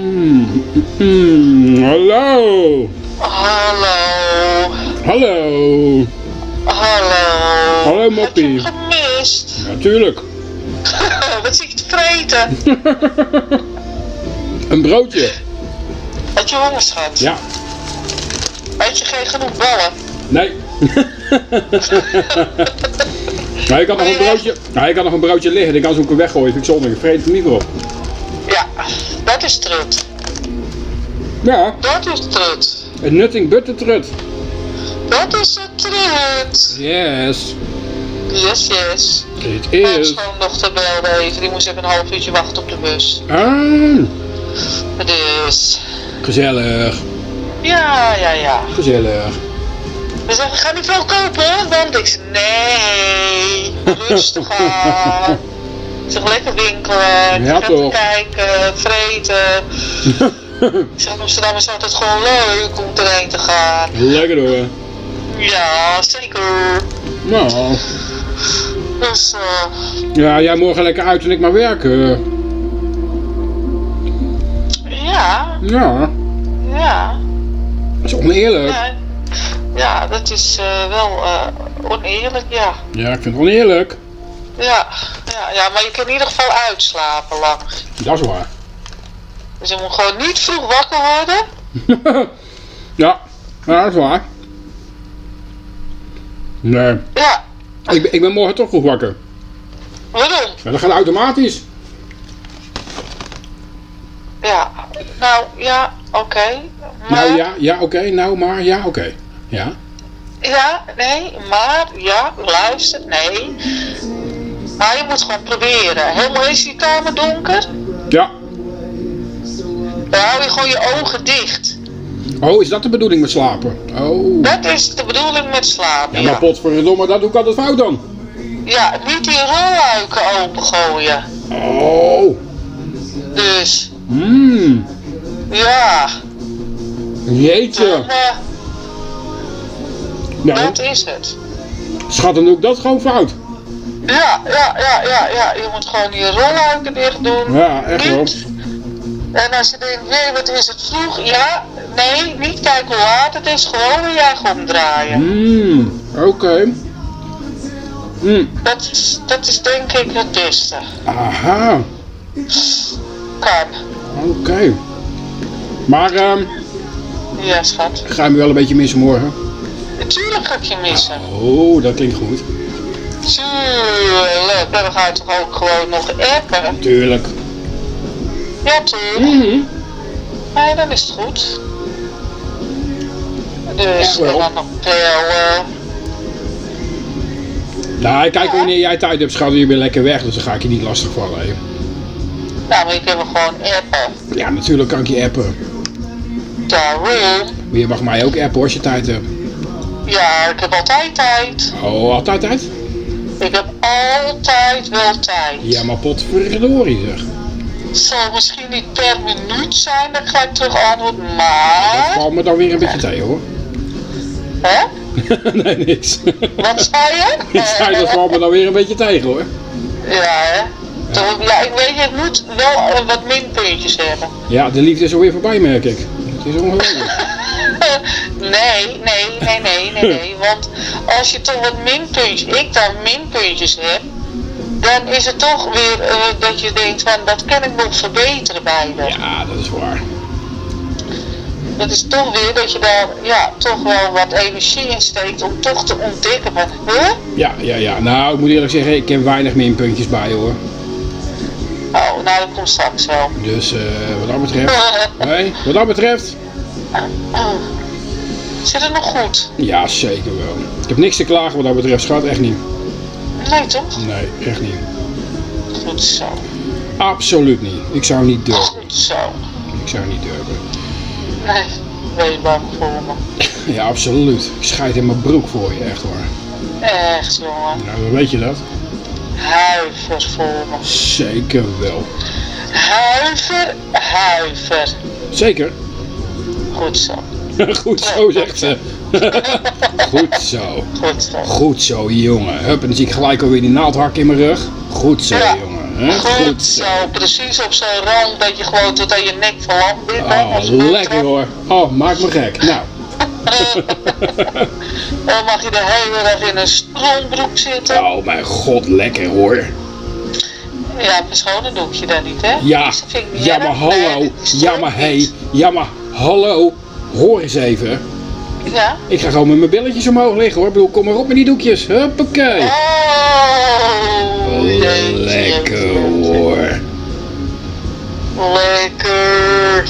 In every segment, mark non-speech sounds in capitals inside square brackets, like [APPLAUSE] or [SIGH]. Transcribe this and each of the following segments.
Mm, mm, hallo. Hallo. Hallo. Hallo. Hallo, Moppie. Heb je gemist? [LAUGHS] Natuurlijk. Wat zit je te vreten? [LAUGHS] Een broodje. Had je honger, schat? Ja. Had je geen genoeg ballen? Nee. [LAUGHS] nee, ik had nog een broodje. Ik had nog een broodje liggen. Ik kan ze ook weer weggooien. Vind ik zonde. Ik vreet het niet meer op. Ja, dat is trut. Ja. Dat is trut. Een nutting butter trut. Dat is een trut. Yes. Yes, yes. It Mijn is. schoondochter belde even. Die moest even een half uurtje wachten op de bus. Ah. Dus... Gezellig. Ja, ja, ja. Gezellig. We zeggen, ga niet veel kopen. Want ik zeg, nee. [LAUGHS] Rustig aan. Zeg, lekker winkelen. Ja, kijken, vreten. [LAUGHS] Ik zeg, Amsterdam is altijd gewoon leuk om erheen te gaan. Lekker hoor. Ja, zeker. Nou. Dus, eh, Ja, jij morgen lekker uit en ik maar werken. ja, Ja. ja. Dat is oneerlijk. Ja, ja dat is eh, wel eh, oneerlijk, ja. Ja, ik vind het oneerlijk. Ja. Ja, ja, maar je kan in ieder geval uitslapen lang. Dat is waar. Dus je moet gewoon niet vroeg wakker worden. [LAUGHS] ja, ja, dat is waar. Nee. Ja, Ik, ben- ik ben morgen toch vroeg wakker. waarom? Ja, dat gaat automatisch. Ja, nou ja, oké. Maar, Nou ja, ja oké, nou maar, ja oké. Ja. ja, nee, maar, ja, luister, nee. Maar je moet gewoon proberen. Helemaal is je kamer donker, Ja. dan hou je gewoon je ogen dicht. Oh, is dat de bedoeling met slapen? Oh. Dat is de bedoeling met slapen, Ja, ja. maar potverdomme, dat doe ik altijd fout dan. Ja, niet die rolluiken opengooien. Oh. Dus, Mmm. ja, Jeetje. dan, eh, Nou, dat is het. schat, dan doe ik dat gewoon fout. Ja, ja, ja, ja, ja. Je moet gewoon die rolluiken dicht doen. Ja, echt wel. En als je denkt, nee, wat is het vroeg? Ja, nee, niet kijken hoe laat het is. Gewoon weer je omdraaien. Mmm. Oké. Mmm. Dat, is, dat is denk ik het beste. Aha. Kan. Oké. Maar, ehm, Ja, schat. ga je me wel een beetje missen morgen? Natuurlijk ga ik je missen. Oh, dat klinkt goed. Tuurlijk. En dan ga je toch ook gewoon nog appen? Tuurlijk. Ja? Mhm. Nee, dan is het goed. Dus, Ja, dan nog bellen. Nou, kijk wanneer jij tijd hebt, schat, je bent lekker weg, dus dan ga ik je niet lastig vallen. Hè. Nou, maar je kan me gewoon appen. Ja, natuurlijk kan ik je appen. Daarom. Maar je mag mij ook appen als je tijd hebt. Ja, ik heb altijd tijd. Oh, altijd tijd? Ik heb altijd wel tijd. Ja, maar potverdorie zeg. Het zal misschien niet per minuut zijn, dan ga ik terug antwoorden, Dat maar... valt me dan weer een beetje tegen hoor. Hè? [LAUGHS] nee, niks. Wat zei je? [LAUGHS] ik zei, dat valt me dan weer een beetje tegen hoor. Ja, hè? Toch, ja, ik weet, je moet wel eh, wat minpuntjes hebben. Ja, de liefde is alweer voorbij, merk ik. Het is ongelooflijk. [LAUGHS] [LAUGHS] nee, nee, nee, nee, nee, nee. [LAUGHS] Want als je toch wat minpuntjes, ik dan minpuntjes heb, dan is het toch weer eh, dat je denkt van, dat kan ik nog verbeteren bij de. Ja, dat is waar. Dat is toch weer dat je daar, ja, toch wel wat energie in steekt om toch te ontdekken van, huh? Ja, ja, ja. Nou, ik moet eerlijk zeggen, ik heb weinig minpuntjes bij hoor. Oh, nou, dat komt straks wel. Dus eh, wat dat betreft. [LAUGHS] Nee, wat dat betreft. Zit het nog goed? Ja, zeker wel. Ik heb niks te klagen wat dat betreft, schat. Echt niet. Nee, toch? Nee, echt niet. Goed zo. Absoluut niet. Ik zou niet durven. Goed zo. Ik zou niet durven. Nee, ben je bang voor me. [LAUGHS] Ja, absoluut. Ik scheid in mijn broek voor je, echt waar. Echt, jongen. Nou, dan weet je dat. Huiver voor me. Zeker wel. Huiver, huiver. Zeker. Goed zo. [LAUGHS] Goed zo, zegt ze. [LAUGHS] Goed zo. Goed zo. Goed zo, jongen. Hup, en dan zie ik gelijk alweer die naaldhak in mijn rug. Goed zo, Ja. jongen. Goed Goed zo, zo. precies op zo'n rand dat je gewoon tot aan je nek verlamd bent. Oh, lekker hoor. Oh, maak me gek. Nou, [LAUGHS] Dan mag je de hele dag in een stroombroek zitten. oh mijn god, lekker hoor. Ja, mijn schone doekje dan niet, hè? Ja, ja maar hallo. dat is Ja toch maar hey. Ja maar hallo. Hoor eens even. Ja? Ik ga gewoon met mijn billetjes omhoog liggen hoor. Ik bedoel, kom maar op met die doekjes. Huppakee. Oh, Lekker hoor. Lekker.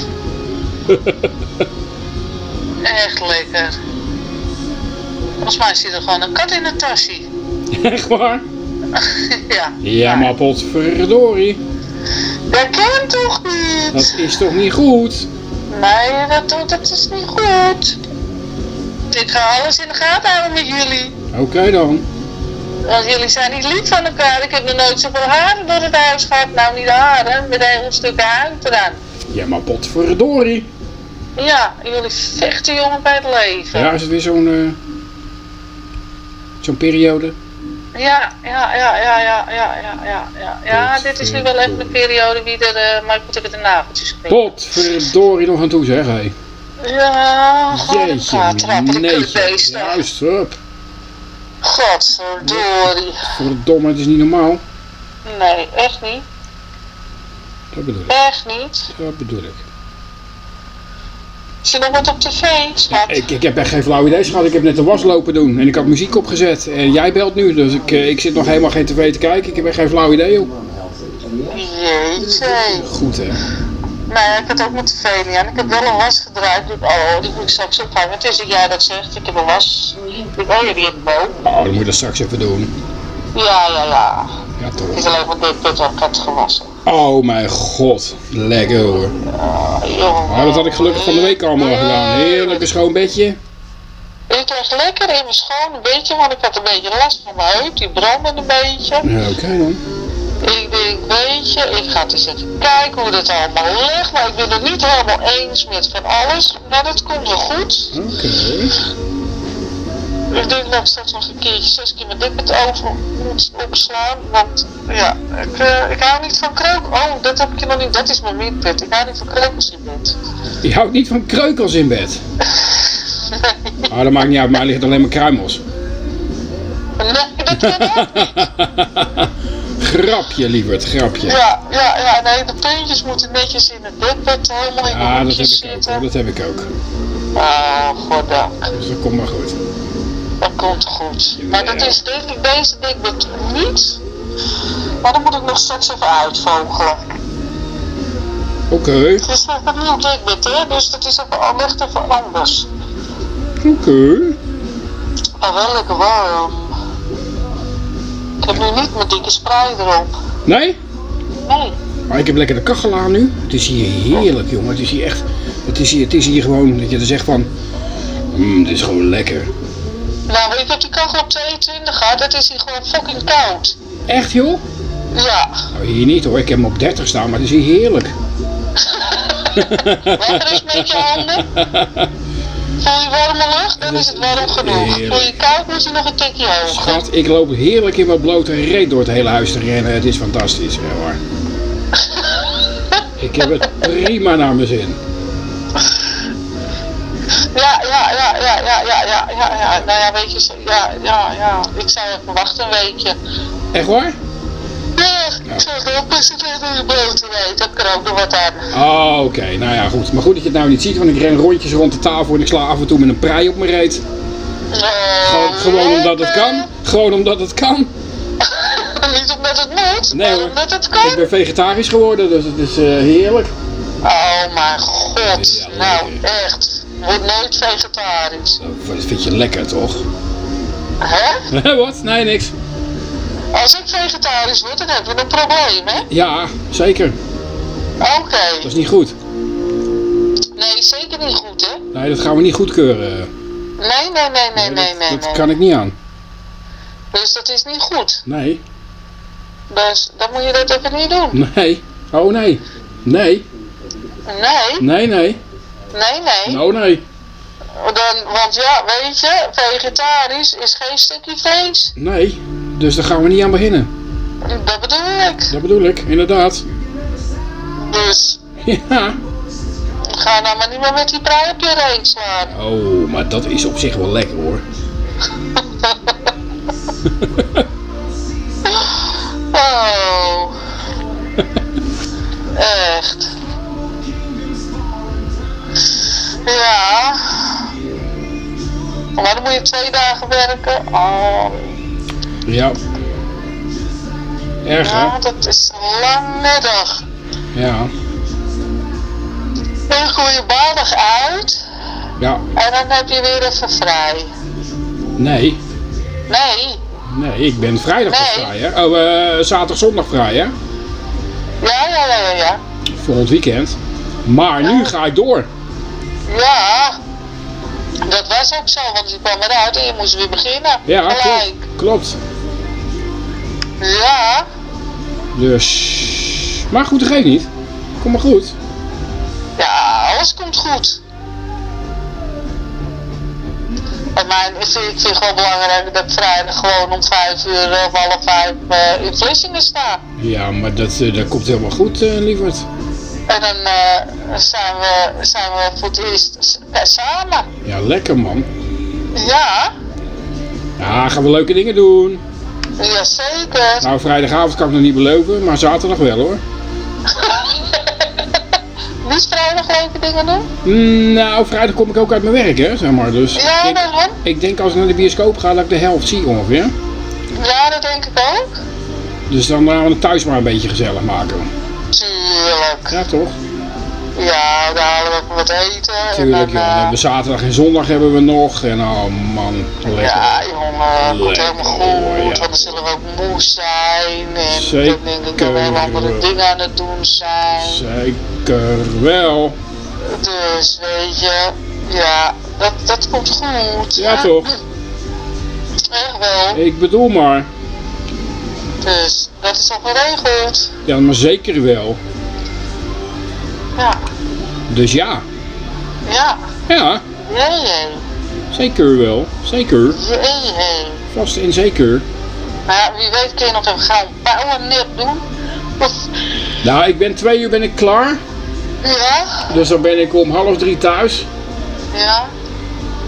[LAUGHS] Echt lekker. Volgens mij zit er gewoon een kat in een tasje. [LAUGHS] Echt waar? [LAUGHS] ja. Ja maar potverdorie. Dat kan toch niet? Dat is toch niet goed? Nee, dat, dat is niet goed. Ik ga alles in de gaten houden met jullie. Oké dan. Want jullie zijn niet lief van elkaar. Ik heb nog nooit zoveel haren door het huis gehad. Nou, niet haren, met hele stukken huid eraan. Ja maar potverdorie. Ja, jullie vechten jongen bij het leven. Ja, is het weer zo'n... eh, zo'n periode? Ja, ja, ja, ja, ja, ja, ja, ja. Ja, dit is nu wel even een periode wie er... Eh, maar ik moet even de nageltjes knippen. Potverdorie nog aan toe, zeg hé. Ja, Jeetje, neetje. Juist, op. Godverdorie. Verdomme, het is niet normaal. Nee, echt niet. Dat bedoel ik. Echt niet. Dat bedoel ik. Er nog wat op tv, schat? Ik, ik heb echt geen flauw idee, schat. Ik heb net de was lopen doen en ik had muziek opgezet. En jij belt nu, dus ik, eh, ik zit nog helemaal geen tv te kijken. Ik heb echt geen flauw idee, joh. Jeetje. Goed, hè. Nee, ik had ook mijn tv niet aan. Ik heb wel een was gedraaid. Ik Oh, die moet ik straks ophangen. Het is dat jij dat zegt. Ik heb een was. Ik oh heb ik ook. Oh, dan moet je dat straks even doen. Ja, ja, ja. Ja, Het toch. is alleen maar dit kat gewassen. Oh mijn god. Lekker hoor. Maar dat had ik gelukkig van de week allemaal gedaan. Heerlijk een schoon bedje. Ik lag lekker in mijn schoon een beetje, want ik had een beetje last van mijn heup. Die brandde een beetje. Ja, Oké dan. Ik denk, weet je, ik ga eens even kijken hoe dat allemaal ligt. Maar ik ben het niet helemaal eens met van alles. Maar dat komt wel goed. Oké. Ik denk dat ik straks nog een keertje zes keer mijn dekbed over moet opslaan. Want ja, ik, eh, ik hou niet van kreuk. Oh, dat heb ik je nog niet. Dat is mijn minpunt. Ik hou niet van kreukels in bed. Je houdt niet van kreukels in bed. [LAUGHS] Ah, dat maakt niet uit, mij ligt alleen maar kruimels. Nee, dat kan ook. [LAUGHS] grapje, lieverd, grapje. Ja, ja, ja, nee, de puntjes moeten netjes in het dekbed helemaal in de Ja, dat heb hoekjes ik ook. zitten. Dat heb ik ook. Oh, goddank. Dus dat komt maar goed. Dat komt goed. Maar dat is denk ik deze dekbed niet. Maar dan moet ik nog straks even uitvogelen. Oké, Het is nog een nieuw dekbed, hè, dus dat is even, al echt even anders. oké. Maar wel lekker warm. Ik heb nu niet mijn dikke sprei erop. Nee? Nee. Maar ik heb lekker de kachel aan nu. Het is hier heerlijk, jongen. Het is hier echt... Het is hier, het is hier gewoon dat je er zegt van... Mmm, dit is gewoon lekker. Nou, ik heb die kachel op 22 gehad. Het is hier gewoon fucking koud. Echt, joh? Ja. Nou, hier niet hoor. Ik heb hem op 30 staan, maar het is hier heerlijk. [LAUGHS] Wat er is met je handen? Voel je warme lucht? Dan is het warm genoeg. Heerlijk. Voel je koud, moet je nog een tikje hoger. Schat, ik loop heerlijk in mijn blote reet door het hele huis te rennen. Het is fantastisch, hè, hoor. [LAUGHS] Ik heb het prima naar mijn zin ja, ja, ja, ja, ja, ja, ja, ja. Nou ja, weet je, ja, ja, ja. Ik zou even wachten een weekje. Echt hoor? Ja, ik zou het ook best een door je. Dat kan ook nog wat aan. Oh, oké. Nou ja, goed. Maar goed dat je het nou niet ziet, want ik ren rondjes rond de tafel en ik sla af en toe met een prei op mijn reet. Gewoon, omdat het kan. Gewoon omdat het kan. [LAUGHS] niet omdat het moet, nee, maar omdat het kan. Ik ben vegetarisch geworden, dus het is eh, heerlijk. Oh mijn god. Nou, echt. Word nooit vegetarisch. Dat vind je lekker, toch? Hè? [LAUGHS] Wat? Nee, niks. Als ik vegetarisch word, dan heb je een probleem, hè? Ja, zeker. Oké. Dat is niet goed. Nee, zeker niet goed, hè? Nee, dat gaan we niet goedkeuren. Nee, nee, nee, nee, nee, dat, nee. dat nee. kan ik niet aan. Dus dat is niet goed. Nee. Dus dan moet je dat even niet doen. Nee. Oh nee. Nee. Nee, Nee, nee. Nee, nee. Oh nee. Dan, want ja, weet je, vegetarisch is geen stukje vlees. Nee. Dus daar gaan we niet aan beginnen. Dat bedoel ik. Dat bedoel ik, inderdaad. Dus Ja. ga nou maar niet meer met die brei op je reet slaan. Oh, maar dat is op zich wel lekker hoor. [LAUGHS] Oh. [LAUGHS] Echt. Ja. Maar dan moet je twee dagen werken. Oh. Ja. Erg hè? Ja, dat is een lange dag. Ja. Dan gooi je maandag uit Ja. en dan heb je weer even vrij. Nee. Nee. Nee, ik ben vrijdag Nee. vrij hè. Oh, eh, zaterdag, zondag vrij hè. Ja, ja, ja, ja, ja. Volgend weekend. Maar nu ga ik door. Ja. Dat was ook zo, want je kwam eruit en je moest weer beginnen. Ja, klopt. Gelijk. Klopt. Ja. Dus. Maar goed, dat geeft niet. Kom maar goed. Ja, alles komt goed. En mijn, ik, vind, vind gewoon belangrijk dat vrijdag gewoon om vijf uur of half vijf eh, in Vlissingen sta. Ja, maar dat, eh, dat komt helemaal goed, eh lieverd. En dan eh, zijn, we, zijn we voor het eerst eh, samen. Ja, lekker man. Ja, Ja, gaan we leuke dingen doen. jazeker. Nou, vrijdagavond kan ik nog niet beloven, maar zaterdag wel hoor. [LAUGHS] Niet vrijdag leuke dingen doen? Mm, Nou, vrijdag kom ik ook uit mijn werk, hè, zeg maar. Dus Ja, ik, denk, daarom. ik denk als ik naar de bioscoop ga, dat ik de helft zie ongeveer. Ja, dat denk ik ook. Dus dan gaan we het thuis maar een beetje gezellig maken. Tuurlijk. Ja, toch? Ja, dan halen we wat eten. Tuurlijk, en dan, eh, hebben we zaterdag en zondag hebben we nog. En oh man, lekker. Ja, jongen, komt Lekker, helemaal goed. ja. Want dan zullen we ook moe zijn. En Zeker. dan denk ik dat we heel andere dingen aan het doen zijn. Zeker wel. Dus weet je, ja, dat, dat komt goed. Ja, hè? toch? Echt wel. Ik bedoel maar. Dus dat is al geregeld. Ja, maar zeker wel. Ja, Dus ja. ja. Ja, Jee, jee. zeker wel. Zeker. Jee. Vast en zeker. Maar ja, wie weet kun je nog even gaan powernap doen. Of, [LAUGHS] Nou, ik ben twee uur ben ik klaar. ja, Dus dan ben ik om half drie thuis. ja,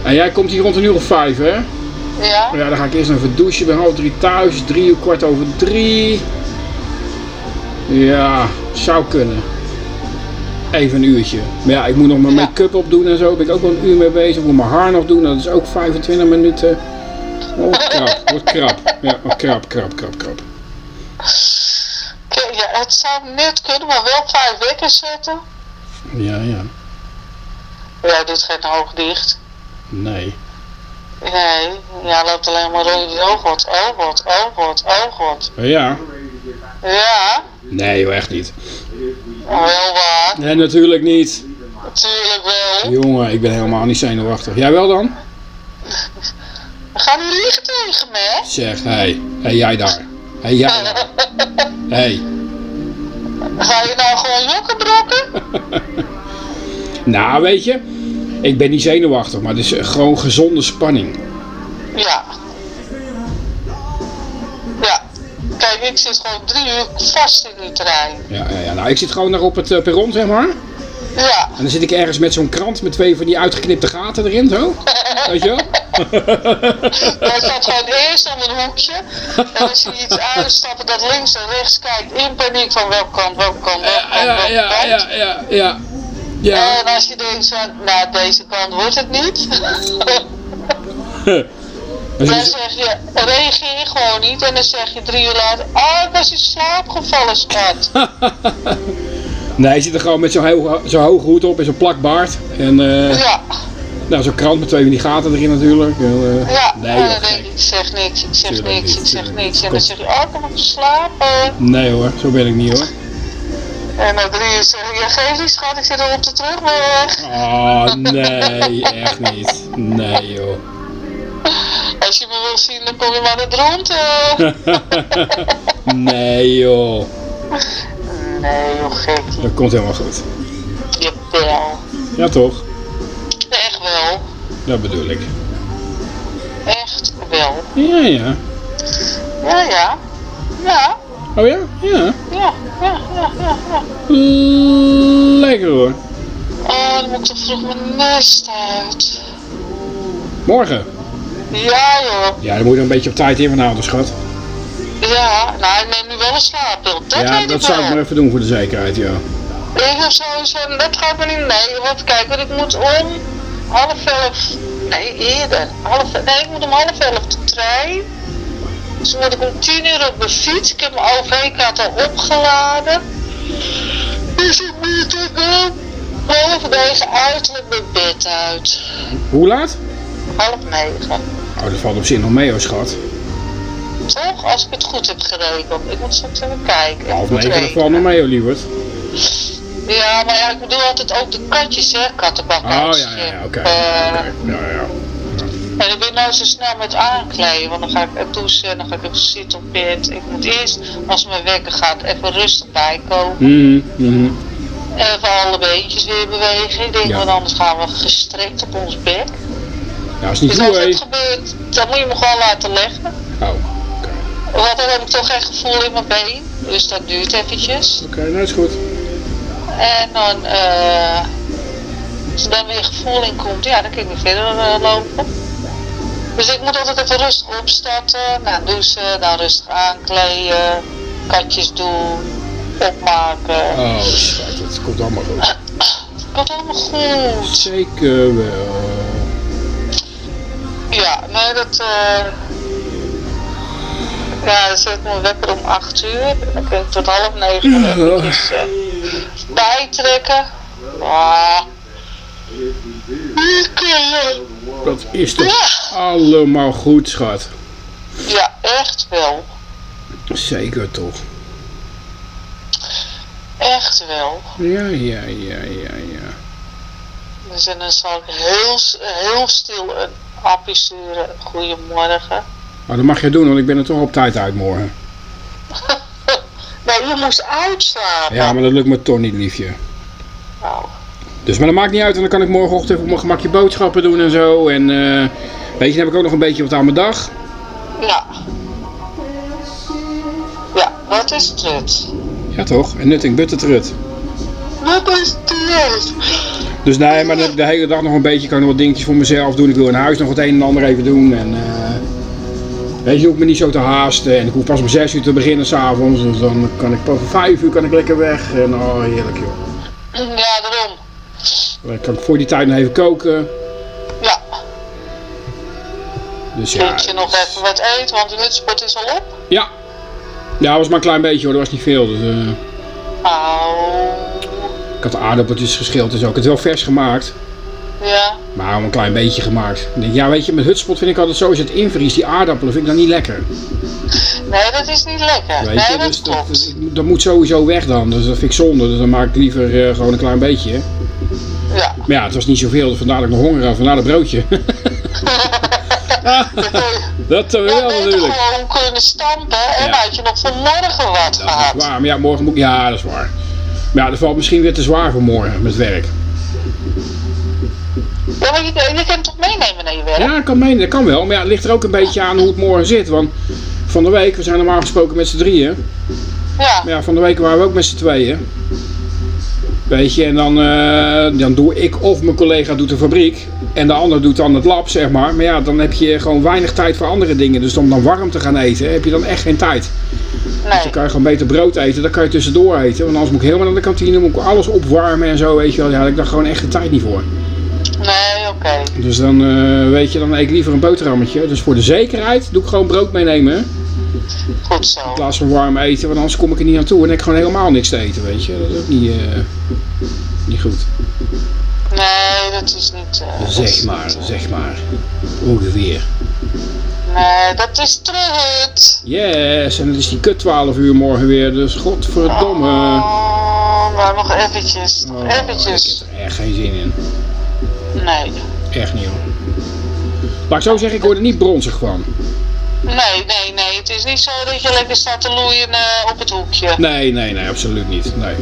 En jij komt hier rond een uur of vijf, hè? Ja. Ja, dan ga ik eerst even douchen. Ben half drie thuis. Drie uur kwart over drie. Ja, zou kunnen. Even een uurtje. Maar ja, ik moet nog mijn Ja. make-up opdoen en zo. Daar ben ik ook wel een uur mee bezig. Ik moet mijn haar nog doen. Dat is ook 25 minuten. Oh, krap. Wordt krap. Ja, oh, krap, krap, krap, krap. Ja, het zou net kunnen, maar wel vijf wekkers zetten. Ja, ja. Ja, doet geen oog dicht. Nee. Nee, ja, loopt alleen maar rond. Oh god, oh god, oh god, oh god. Ja. Ja, Nee, joh, echt niet. wel waar. Nee, natuurlijk niet. Natuurlijk wel. Jongen, ik ben helemaal niet zenuwachtig. Jij wel dan? Ga nu liegen tegen me? Zeg, hé. Hey. hey, jij daar. Hé, hey, jij daar. Hé. Hey. Ga je nou gewoon jokken brokken? [LAUGHS] Nou, weet je, ik ben niet zenuwachtig, maar het is eh, gewoon gezonde spanning. Ja. Ja. Kijk, ik zit gewoon drie uur vast in die trein. Ja, ja, ja. Nou, ik zit gewoon daar op het eh, perron, zeg maar. Ja. En dan zit ik ergens met zo'n krant met twee van die uitgeknipte gaten erin, zo. Weet je wel? [LAUGHS] Hij staat gewoon eerst om een hoekje. En als je iets uitstappen dat links en rechts kijkt in paniek van welke kant, welke kant, welke kant, Ja, ja, kant. ja, ja, ja. Ja. En als je denkt van, nou deze kant wordt het niet. [LAUGHS] Dan zeg je, reageer gewoon niet. En dan zeg je drie uur later, oh ik was in slaap gevallen schat. [LAUGHS] Nee, hij zit er gewoon met zo'n hoge, zo'n hoge hoed op en zo'n plakbaard. En eh, Ja, nou, zo'n krant met twee van die gaten erin natuurlijk. En, eh, ja. Nee, joh, dan denk ik, ik zeg niks, ik zeg Tuurlijk niks, niet, ik zeg niks. En dan zeg je, oh ik heb nog geslapen. Nee hoor, zo ben ik niet hoor. En na drie uur zeg ik, ja geef niet schat, ik zit al op de terugweg. Oh, [LAUGHS] nee, echt niet. Nee joh. Als je me wil zien, dan kom je maar naar Dronten. [LAUGHS] Nee joh. nee joh, gekkie. Dat komt helemaal goed. Jawel. Ja toch? Echt wel. Dat bedoel ik. Echt wel. Ja, ja. Ja, ja. Ja. Oh ja? Ja. Ja, ja, ja, ja, ja. Lekker hoor. Oh, dan moet ik toch vroeg mijn nest uit. Morgen. Ja, joh. Ja, dan moet je er een beetje op tijd in vanavond, schat. Ja, nou, ik neem nu wel een slaappil. Dat ja, weet dat ik zou ik maar even doen voor de zekerheid, ja. Ik heb sowieso, dat gaat me niet, nee, want kijk, want ik moet om half elf, nee eerder, half, nee ik moet om half elf de trein. Dus moet ik om tien uur op mijn fiets, ik heb mijn OV-kaart al opgeladen. Dus ik moet ik om half negen uiterlijk mijn bed uit. Hoe laat? Half negen. Oh, dat valt op zich nog mee hoor, schat. Toch? Als ik het goed heb gerekend. Ik moet straks even kijken. Half negen, dat valt nog mee hoor, lieverd. Ja, maar ja, ik bedoel altijd ook de katjes, hè, kattenbak Oh, ja, ja, oké. Eh, Oké, Ja, ja. En ik ben nou zo snel met aankleden, want dan ga ik douchen en dan ga ik even zitten op bed. Ik moet eerst, als mijn wekker gaat, even rustig bijkomen. Mhm. Even alle beentjes weer bewegen. Ik denk, Ja. want anders gaan we gestrekt op ons bek. Ja, is niet Dus goed, als dat gebeurt, dan moet je me gewoon laten leggen. Oh, oké. Want dan heb ik toch geen gevoel in mijn been. Dus dat duurt eventjes. Oké, nou is goed. En dan, eh als er dan weer gevoel in komt, ja, dan kan ik weer verder eh, lopen. Dus ik moet altijd even rustig opstarten, nou douchen, dan rustig aankleden, katjes doen, opmaken. Oh, schat, het komt allemaal goed. Komt allemaal goed. Zeker wel. Ja, nee, dat, eh ja, dan zet mijn wekker om 8 uur. Dan kan ik tot half negen nog eventjes [LAUGHS] eh, bijtrekken. Ah. Dat is toch allemaal goed, schat. Ja, echt wel. Zeker toch. Echt wel. Ja, ja, ja, ja, ja. Dus en dan zal ik heel, heel stil een appje sturen. Goedemorgen. Maar dat mag je doen, want ik ben er toch op tijd uit morgen. [LAUGHS] Nee, je moest uitslapen. Ja, maar dat lukt me toch niet, liefje. Nou, Dus, maar dat maakt niet uit, en dan kan ik morgenochtend even op mijn gemakje boodschappen doen en zo. En eh, weet je, dan heb ik ook nog een beetje wat aan mijn dag. ja. Ja, dat is trut. Ja toch? En nutting buttertrut. Dat is trut. Dus nee, maar de, de hele dag nog een beetje kan ik nog wat dingetjes voor mezelf doen. Ik wil in huis nog het een en ander even doen. En eh, weet je, hoef me niet zo te haasten. En ik hoef pas om 6 uur te beginnen s'avonds. Dus dan kan ik pas om 5 uur kan ik lekker weg. En oh, heerlijk joh. Ja. Dan kan ik voor die tijd nog even koken. Ja, Dus ja. je nog even wat eten, want de hutspot is al op. Ja. Ja, dat was maar een klein beetje hoor. Dat was niet veel. Dus, eh, Au. ik had de aardappeltjes geschild en zo. Ik heb het wel vers gemaakt. Ja, Maar een klein beetje gemaakt. Denk, ja, weet je, met hutspot vind ik altijd zo, als je het invriest, die aardappelen vind ik dan niet lekker. nee, dat is niet lekker. Weet nee, je, dat dus dat, klopt. dat, dat moet sowieso weg dan. Dus dat vind ik zonde. Dus dan maak ik liever eh, gewoon een klein beetje. Ja. Maar ja, het was niet zoveel, vandaar dat ik nog honger had. Vandaar dat broodje. [LAUGHS] dat uh, Ja, wel beter natuurlijk. gewoon kunnen stampen en Ja. had je nog vanmorgen wat Dat is gehad. waar. Maar ja, morgen moet. Ja, dat is waar. Maar ja, dat valt misschien weer te zwaar voor morgen met werk. Ja, maar je, je kan het toch meenemen naar je werk? Ja, dat kan, meen, dat kan wel. Maar ja, het ligt er ook een beetje aan hoe het morgen zit. Want van de week, we zijn normaal gesproken met z'n drieën. Ja. Maar ja, van de week waren we ook met z'n tweeën. Weet je, en dan, eh, dan doe ik of mijn collega doet de fabriek. En de ander doet dan het lab, zeg maar. Maar ja, dan heb je gewoon weinig tijd voor andere dingen. Dus om dan warm te gaan eten, heb je dan echt geen tijd. Nee. Dan kan je gewoon beter brood eten, dan kan je tussendoor eten. Want anders moet ik helemaal naar de kantine, moet ik alles opwarmen en zo, weet je wel. Ja, daar heb ik daar gewoon echt de tijd niet voor. Nee, oké. Dus dan, eh, weet je, dan eet ik liever een boterhammetje. Dus voor de zekerheid doe ik gewoon brood meenemen. Goed zo. In plaats van warm eten, want anders kom ik er niet aan toe. En heb ik gewoon helemaal niks te eten, weet je. Dat is ook niet, eh, niet goed. Nee, dat is niet... eh, dat is Zeg maar, niet, eh, zeg maar. Ongeveer. Nee, dat is terug. Yes, en het is die kut 12 uur morgen weer, dus godverdomme. Oh, maar nog eventjes. Nog Oh, ik eventjes. heb er echt geen zin in. Nee. Echt niet hoor. Laat ik zo zeggen, ik word er niet bronzig van. Nee, nee, nee. Het is niet zo dat je lekker staat te loeien eh, op het hoekje. Nee, nee, nee, absoluut niet. Nee,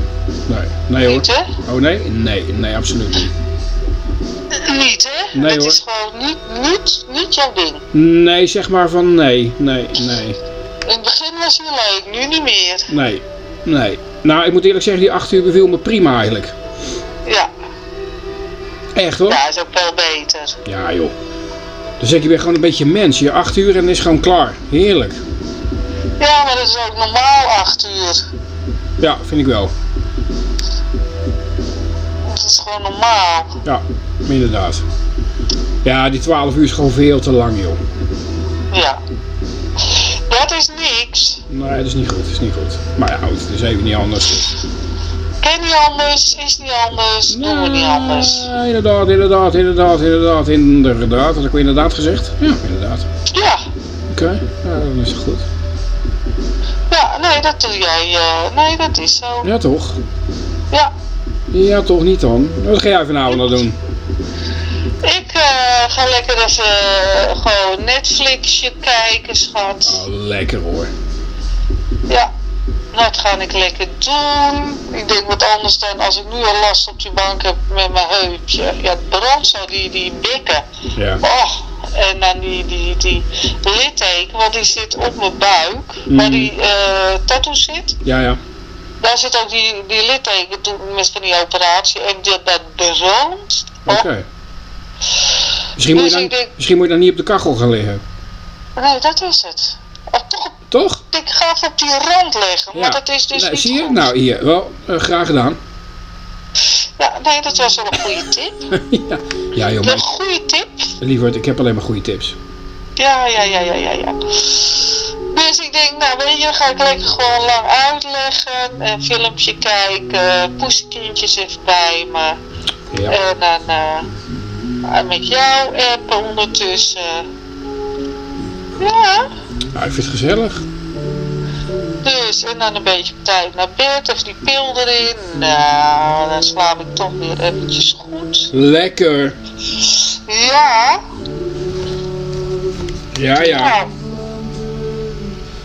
nee, nee hoor. Niet, hè? Oh nee? Nee, nee, absoluut niet. Niet, hè? Nee, het hoor. is gewoon niet, niet, niet jouw ding. Nee, zeg maar van nee, nee, nee. In het begin was hij leuk, nu niet meer. Nee, nee. Nou, ik moet eerlijk zeggen, die 8 uur beviel me prima eigenlijk. Ja, Echt hoor? ja, is ook wel beter. Ja joh. Dan zeg je weer gewoon een beetje mens. Je 8 uur en dan is het gewoon klaar. Heerlijk. Ja, maar dat is ook normaal, acht uur. Ja, vind ik wel. Dat is gewoon normaal. Ja, inderdaad. Ja, die 12 uur is gewoon veel te lang joh. Ja. Dat is niks. Nee, dat is niet goed. Dat is niet goed. Maar ja, goed, het is even niet anders. Ken niet anders, is niet anders, doen we niet anders. Inderdaad, inderdaad, inderdaad, inderdaad, inderdaad. Had ik inderdaad gezegd? Ja, inderdaad. Ja. Oké, ja, dan is het goed. Ja, nee, dat doe jij. eh, nee, dat is zo. Ja, toch? Ja. Ja, toch niet dan? Wat ga jij vanavond nog doen? Ik eh, ga lekker even eh, gewoon Netflixje kijken, schat. Oh, lekker hoor. Ja. Dat ga ik lekker doen. Ik denk wat anders dan als ik nu al last op die bank heb met mijn heupje. Ja, het brandt zo, die, die bikken. Ja. Oh, en dan die, die, die litteken, want die zit op mijn buik, waar Mhm. die eh tattoo zit. Ja, ja. Daar zit ook die, die litteken toen met van die operatie en dat, dat brandt. Oké. Misschien, moet je Dus dan, ik denk- misschien moet je dan niet op de kachel gaan liggen. Nee, dat is het. Oh, toch, Toch? ik ga even op die rand leggen, maar dat is dus Nee, niet zie je? goed. Nou, hier. Wel, eh, graag gedaan. Ja, nee, dat was wel een goede tip. [LAUGHS] ja. ja, joh, Een goede tip. lieverd, ik heb alleen maar goede tips. Ja, ja, ja, ja, ja, ja. Dus ik denk, nou weet je, dan ga ik lekker gewoon lang uitleggen. Een filmpje kijken, poesekindjes even bij me. Ja. En dan eh, met jou appen ondertussen. Ja, Nou, ik vind het gezellig. dus en dan een beetje tijd naar bed, even die pil erin. Nou, dan slaap ik toch weer eventjes goed. Lekker. Ja, Ja, ja. nou.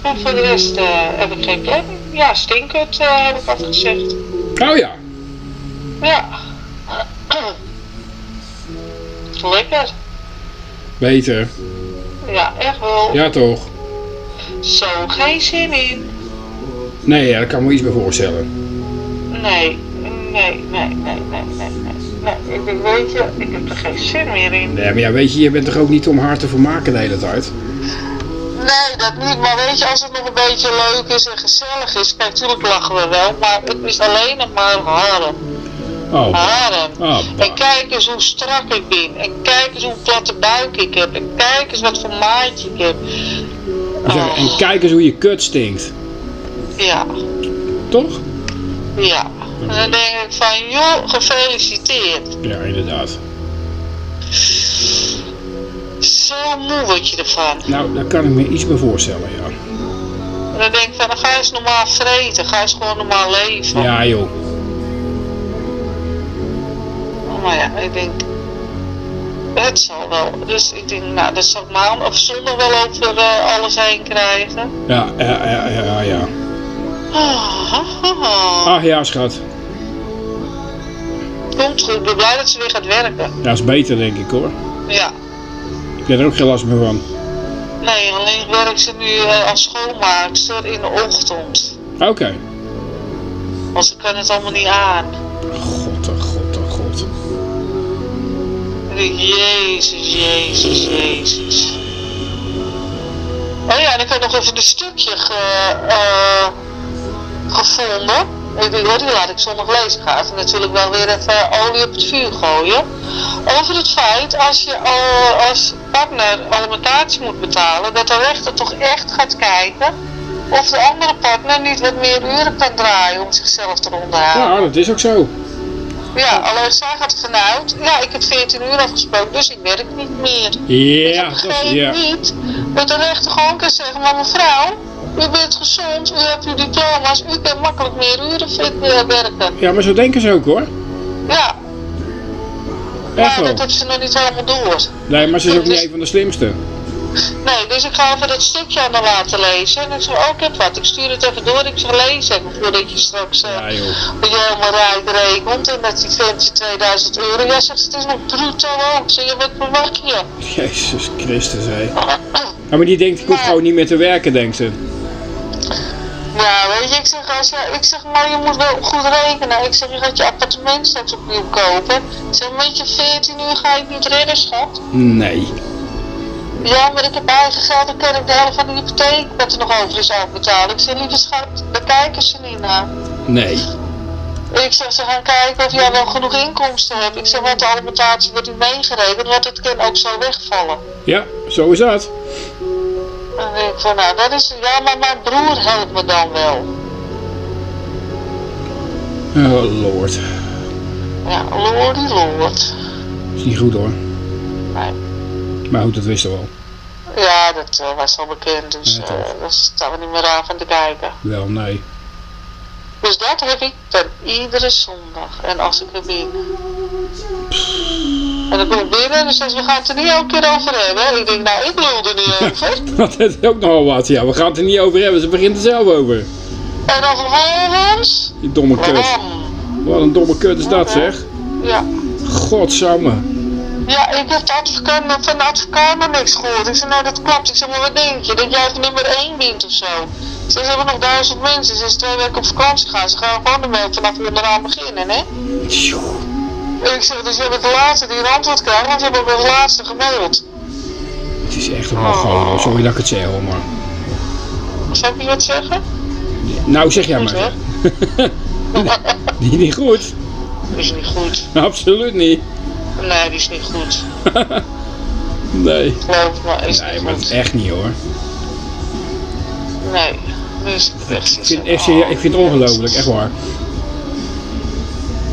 En voor de rest eh, heb ik geen planning. Ja, stinkert eh, heb ik afgezegd. Oh ja. Ja. Lekker. Beter. Ja, echt wel. Ja, toch? Zo, geen zin in. Nee, ja, daar kan ik me iets bij voorstellen. Nee, nee, nee, nee, nee, nee, nee. Nee, ik weet je, ik heb er geen zin meer in. Nee, maar ja, weet je, je bent toch ook niet om haar te vermaken de hele tijd? Nee, dat niet. Maar weet je, als het nog een beetje leuk is en gezellig is, kijk, natuurlijk lachen we wel, maar het is alleen nog maar harem. Oh, Harem. oh En kijk eens hoe strak ik ben. En kijk eens hoe platte buik ik heb. En kijk eens wat voor maatje ik heb. Zeg, En kijk eens hoe je kut stinkt. Ja, Toch? ja. En dan denk ik van, joh, gefeliciteerd. Ja, inderdaad. Zo moe word je ervan. Nou, daar kan ik me iets bij voorstellen, ja. En dan denk ik van, dan ga je eens normaal vreten. Ga je eens gewoon normaal leven. Ja, joh. Maar ja, ik denk, het zal wel. Dus ik denk, nou, dat zal ik maandag of zondag wel over eh, alles heen krijgen. Ja, ja, ja, ja, ja. Ah. Ach ja, schat. Komt goed, ik ben blij dat ze weer gaat werken. Ja, is beter, denk ik, hoor. Ja. Ik heb er ook geen last meer van. Nee, alleen werkt ze nu eh, als schoonmaakster in de ochtend. Oké. Want ze kan het allemaal niet aan. God, Jezus, Jezus, Jezus. Oh ja, en ik heb nog even een stukje eh, gevonden. Ik die laat ik zondag lezen. Ik ga even natuurlijk wel weer even olie op het vuur gooien. Over het feit, als je al als partner alimentatie moet betalen, dat de rechter toch echt gaat kijken of de andere partner niet wat meer uren kan draaien om zichzelf te onderhouden. Ja, dat is ook zo. Ja, alleen zij gaat ervan uit, ja, ik heb 14 uur afgesproken, dus ik werk niet meer. Ja, ik dat, ja. niet dat de rechter gewoon kan zeggen, maar mevrouw, u bent gezond, u hebt uw diploma's, u kunt makkelijk meer uren eh, werken. ja, maar zo denken ze ook, hoor. Ja, Echt maar wel. dat hebben ze nog niet helemaal door. Nee, maar ze is ook niet Dus- een van de slimste. Nee, dus ik ga even dat stukje aan haar laten lezen. En ik zeg, oh, ik heb wat, ik stuur het even door, ik zeg, lees even voordat je straks... eh, Ja, joh. dat je helemaal rijk rekent en dat die ventje 2000 euro. Ja, zegt ze, het is nog bruto ook. Zeg je, wat verwacht je? Jezus Christus, hé. [CLEARS THROAT] Ja, maar die denkt, ik hoef Maar- gewoon niet meer te werken, denkt ze. Ja, weet je, ik zeg, als je, ik zeg, maar je moet wel goed rekenen. Ik zeg, je gaat je appartement straks opnieuw kopen. Ik zeg, met je 14 uur ga je het niet redden, schat. Nee. Ja, maar ik heb eigen geld, dan kan ik de helft van de hypotheek wat er nog over is afbetalen. Ik zeg, lieve schat, daar kijken ze niet naar. Nee. Ik zeg, ze gaan kijken of jij wel genoeg inkomsten hebt. Ik zeg, want de alimentatie wordt niet meegerekend, want het kan ook zo wegvallen. Ja, zo is dat. En denk ik van, nou, dat is, ja, maar mijn broer helpt me dan wel. Oh lord. Ja, lordy lord. Is niet goed hoor. Nee. Maar goed, dat wisten we al. Ja, dat eh, was al bekend, dus Ja, eh daar staan we niet meer aan van te kijken. Wel, nee. Dus dat heb ik dan iedere zondag. En als ik er ben. En dan kom ik binnen en dan zeggen ze, we gaan het er niet elke keer over hebben. Ik denk, nou, ik lul er niet [LAUGHS] over. Dat is ook nogal wat. Ja, we gaan het er niet over hebben. Ze begint er zelf over. En dan vervolgens... Die domme kut. Wat een domme kut is dat zeg. Ja. Godsamme. Ja, ik heb de advocaat, van de advocaat nog niks gehoord. Ik zei, nou dat klopt. Ik zeg, maar wat denk je? Dat jij op nummer 1 bent of zo? Ze hebben nog duizend mensen. Ze is twee weken op vakantie gaan. Ze gaan gewoon ermee vanaf onderaan beginnen, hè? Tjoe. En ik zeg, dus je bent de laatste die een antwoord krijgt, want ze hebben me de laatste gemaild. Het is echt een wel Sorry dat ik het zeg hoor, maar. Zou ik je wat zeggen? Nou zeg jij maar. [LAUGHS] Die niet goed. [LAUGHS] Die is niet goed. Absoluut niet. Nee, die is niet goed. [LAUGHS] Nee. Geloof me, is Nee, niet maar goed. het is echt niet hoor. Nee. Dus echt, Ik vind, echt, serieus- ik vind het ongelooflijk, echt waar.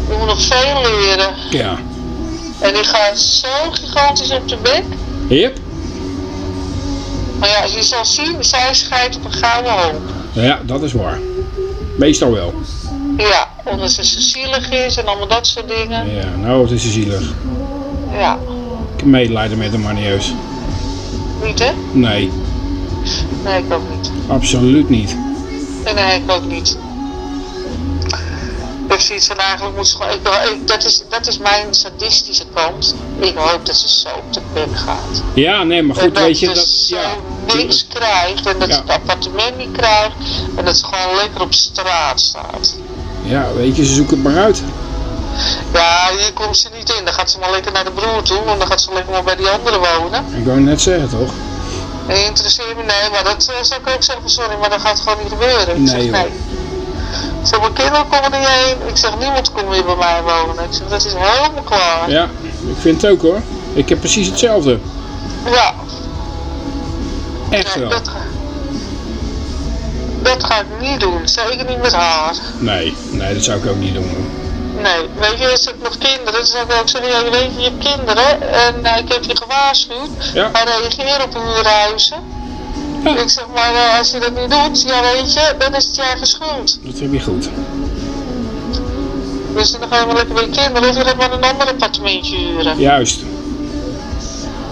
Je moet nog veel leren. Ja. En die gaat zo gigantisch op de bek. Yep. Maar ja, je zal zien, zij scheidt op een gouden hoop. Ja, dat is waar. Meestal wel. Ja, omdat ze zielig is en allemaal dat soort dingen. Ja, nou, het is zielig. Ja, Ik heb medelijden met hem, maar niet eens. niet hè? Nee, Nee, ik ook niet. absoluut niet. Nee, nee, ik ook niet. Ik zoiets van eigenlijk moet ze gewoon. Ik, wil- ik, dat, is, dat is mijn sadistische kant. Ik hoop dat ze zo op de bek gaat. Ja, nee, maar en goed, weet je, ze dat... zo Ja, niks krijgt en dat Ja. ze het appartement niet krijgt en dat ze gewoon lekker op straat staat. ja, weet je, ze zoeken het maar uit. Ja, hier komt ze niet in. Dan gaat ze maar lekker naar de broer toe, want dan gaat ze lekker maar bij die anderen wonen. Ik wou net zeggen, toch? En interesseert me, nee, maar dat eh, zou ik ook zeggen sorry, maar dat gaat gewoon niet gebeuren. Ik Nee, zeg nee. Ik zeg, mijn kinderen komen niet heen. Ik zeg, niemand komt meer bij mij wonen. Ik zeg, dat is helemaal klaar. Ja, ik vind het ook hoor. Ik heb precies hetzelfde. Ja, Echt nee, wel. dat, dat ga ik niet doen. Zeker niet met haar. Nee, nee, dat zou ik ook niet doen. hoor. Nee, weet je, als ik nog kinderen, dan zou ik ook zeggen, ja, je weet, je hebt kinderen en eh, ik heb je gewaarschuwd. Ja. Ga reageren op huurhuizen. Ja. Ik zeg maar, eh, als je dat niet doet, ja weet je, dan is het je eigen schuld. Dat heb je goed. Dus dan ga je maar lekker bij je kinderen of je gaat maar een ander appartementje huren. Juist.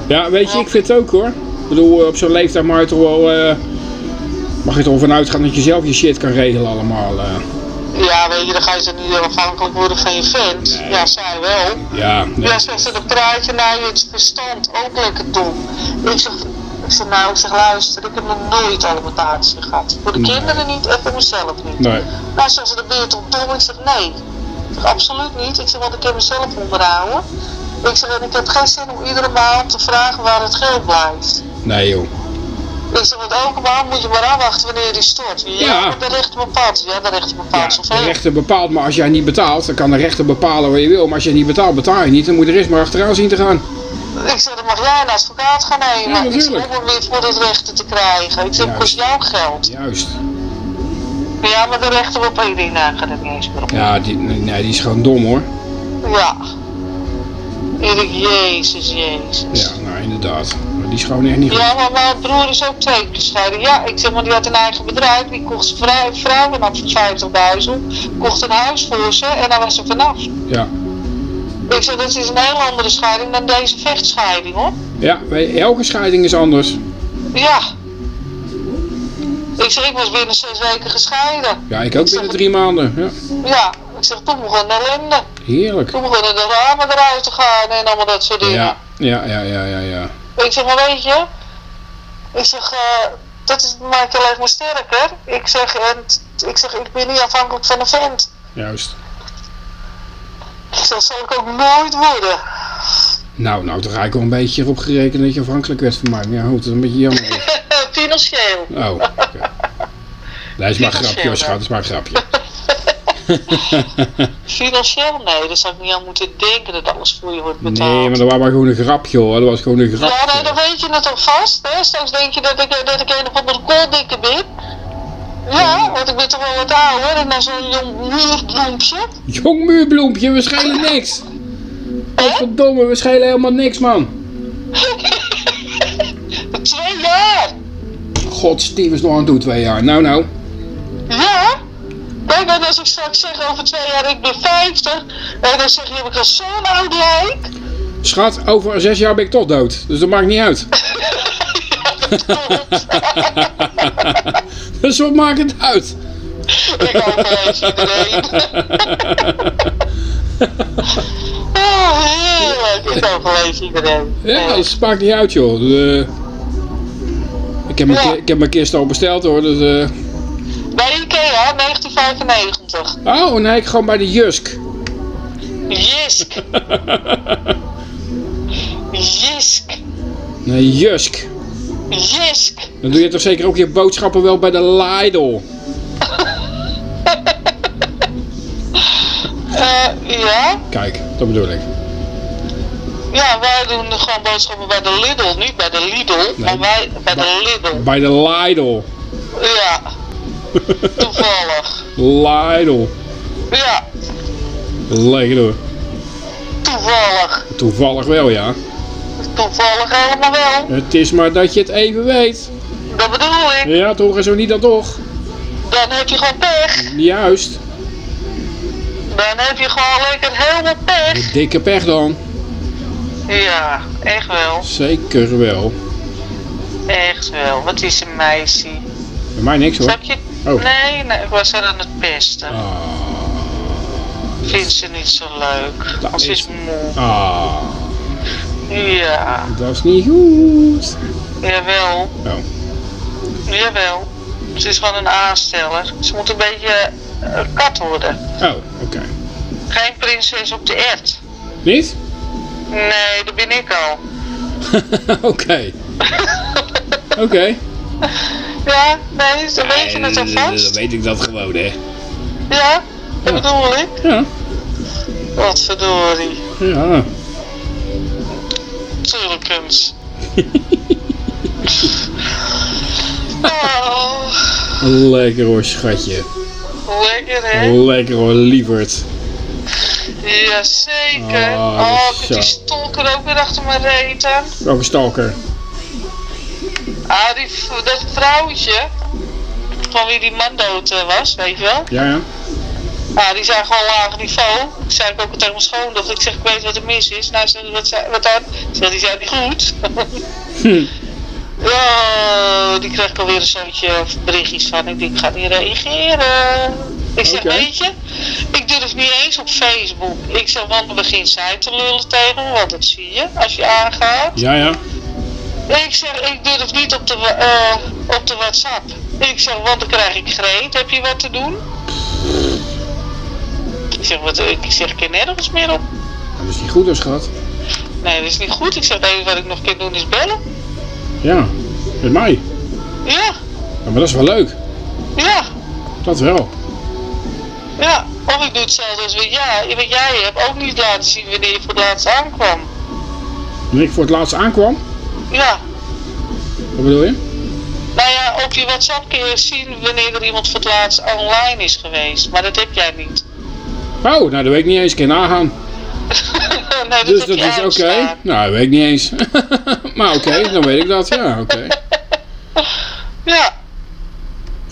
Ja, weet je, ik vind het ook hoor. Ik bedoel, op zo'n leeftijd mag je toch wel... eh, mag je toch vanuit gaan dat je zelf je shit kan regelen allemaal. eh. Ja, weet je, dan ga je ze niet afhankelijk worden van je vent. Nee. Ja, zij wel. Ja, nee. Ja, zegt ze, dan praat je naar je verstand ook lekker dom. Ik zeg, ik zeg, nou, ik zeg, luister, ik heb nog nooit alimentatie gehad. Voor de Nee. kinderen niet en voor mezelf niet. Nee. Nou, zegt ze, dan ben je toch dom? Ik zeg, nee. Ik zeg, absoluut niet. Ik zeg, want ik heb mezelf onderhouden. Ik zeg, en ik heb geen zin om iedere maand te vragen waar het geld blijft. Nee joh. Want elke maand moet je maar afwachten wanneer die stort. Ja, Ja. de rechter bepaalt. Ja, de rechter Ja, bepaalt de zoveel. rechter bepaalt, maar als jij niet betaalt, dan kan de rechter bepalen wat je wil. Maar als je niet betaalt, betaal je niet. Dan moet er eerst maar achteraan zien te gaan. Ik zeg, dan mag jij een advocaat gaan nemen. Ja, ik zeg, om weer voor het rechter te krijgen. Ik zeg, het kost jou geld. Juist. Ja, maar de rechter denk, nou, gaat het niet eens meer op. Ja, die, nee, die is gewoon dom hoor. Ja. Ik denk, jezus, jezus. Ja, nou Maar die is gewoon echt niet goed. Ja, maar mijn broer is ook twee keer gescheiden. Ja, ik zeg maar, die had een eigen bedrijf. Die kocht vrou- vrouwen af voor 50.000. Kocht een huis voor ze en daar was ze vanaf. Ja. Ik zeg, dat is een hele andere scheiding dan deze vechtscheiding, hoor. Ja, elke scheiding is anders. Ja. Ik zeg, ik was binnen zes weken gescheiden. Ja, ik ook binnen drie maanden. Ja. Ja, ik zeg, toen begon de ellende. Heerlijk. Toen begonnen de ramen eruit te gaan en allemaal dat soort dingen. Ja, ja, ja, ja, ja, ja. Ik zeg, maar weet je, ik zeg, eh, dat is, maakt je alleen maar sterker. Ik zeg, en, ik zeg, ik ben niet afhankelijk van een vent. Juist. Dat zal ik ook nooit worden. Nou, nou, toch eigenlijk wel een beetje erop gerekend dat je afhankelijk werd van mij. Ja, goed, dat is een beetje jammer. [LAUGHS] Financieel. Oh, oké. Dat is maar een grapje, schat. Dat is maar een grapje. [LAUGHS] [LAUGHS] Financieel, nee, daar zou ik niet aan moeten denken dat alles voor je wordt betaald. Nee, maar dat was maar gewoon een grapje, hoor. Dat was gewoon een Ja, nee, grapje. dan weet je het toch vast, hè? Straks denk je dat ik, dat ik een of andere kooldikke ben. Ja, want ik ben toch wel wat ouder en dan zo'n jong muurbloempje. Jong muurbloempje, we schelen niks. Verdomme, we schelen helemaal niks, man. [LAUGHS] Twee jaar! God, Steve is nog aan het doen, twee jaar. Nou, nou. Ja? Kijk, en als ik straks zeg over twee jaar ik ben 50, en dan zeg je heb ik al zo'n oud lijk. Schat, over zes jaar ben ik toch dood. Dus dat maakt niet uit. [LAUGHS] dus wat maakt het uit? Ik overleef iedereen. Oh, heerlijk. Ik overleef iedereen. Ja, dat maakt niet uit, joh. Dus, eh, ik, heb mijn Ja. ki- ik heb mijn kist al besteld, hoor. Dus, eh. Ikea, 1995. Oh, nee, ik gewoon bij de Jusk. Jisk. Jisk. Nee, Jusk. Jisk. Dan doe je toch zeker ook je boodschappen wel bij de Lidl. [LAUGHS] Eh, ja? Kijk, dat bedoel ik. Ja, wij doen gewoon boodschappen bij de Lidl. Niet bij de Lidl, maar wij bij de Lidl. Bij de Lidl. Ja. Toevallig. Lidl. Ja, Lekker hoor. toevallig. Toevallig wel, ja. Toevallig helemaal wel. Het is maar dat je het even weet. Dat bedoel ik. Ja, toch en zo niet dan toch. Dan heb je gewoon pech. Juist. Dan heb je gewoon lekker helemaal pech. Dikke pech dan. Ja, echt wel. Zeker wel. Echt wel. Wat is een meisje? Bij mij niks hoor. Snap je? Oh. Nee, nee, ik was er aan het pesten. Ah. Vind ze niet zo leuk. Dat Ze is- is moe. Ah. Ja, Dat is niet goed. jawel. Oh. Jawel. Ze is gewoon een aansteller. Ze moet een beetje eh, kat worden. Oh, oké. Geen prinses op de ert. Niet? Nee, dat ben ik al. [LAUGHS] oké. [LAUGHS] Oké. Ja, nee, dan weet je het Eh, Dan alvast. weet ik dat gewoon, hè. Ja, dat Ja. bedoel ik. Ja. Wat verdorie. Ja. Tulkens. [LAUGHS] Oh, Lekker hoor, schatje. lekker hè? Lekker hoor, lieverd. Jazeker. Oh, Oh, dat ik heb die stalker ook weer achter mijn reet aan. Welke stalker? Ah, die, dat vrouwtje. Van wie die man dood eh, was, weet je wel. Ja, ja. Ah, die zijn gewoon laag niveau. Ik zei ook tegen mijn schoondochter. Ik zeg, ik weet wat er mis is. Nou, ze wat, zei- wat dan? Ze zei, die zijn niet goed. Hm. [LAUGHS] Ja, die kreeg ik alweer een zootje berichtjes van. Ik denk, ik ga niet reageren. Ik zeg, weet je, ik durf niet eens op Facebook. Ik zeg, want dan begint zij te lullen tegen me, want dat zie je als je aangaat. Ja, ja. Ik zeg, ik durf niet op de, eh, op de WhatsApp. Ik zeg, want dan krijg ik greet. Heb je wat te doen? Ik zeg, wat, ik zeg, ik ken nergens meer op. Dat is niet goed, hoor, schat. Nee, dat is niet goed. Ik zeg, het wat ik nog kan doen is bellen. Ja. Met mij. Ja, Ja, maar dat is wel leuk. ja. Dat wel. Ja, of ik doe hetzelfde als wat jij. Wat jij hebt ook niet laten zien wanneer je voor het laatst aankwam. Toen ik voor het laatst aankwam. Ja, Wat bedoel je? nou ja, op je WhatsApp kun je zien wanneer er iemand voor het laatst online is geweest. Maar dat heb jij niet. Oh, nou, dat weet ik niet eens. Ik nagaan. [LAUGHS] nee, dat Dus dat is oké. Nou, dat weet ik niet eens. [LAUGHS] maar oké, dan weet ik dat. Ja, oké. [LAUGHS] Ja,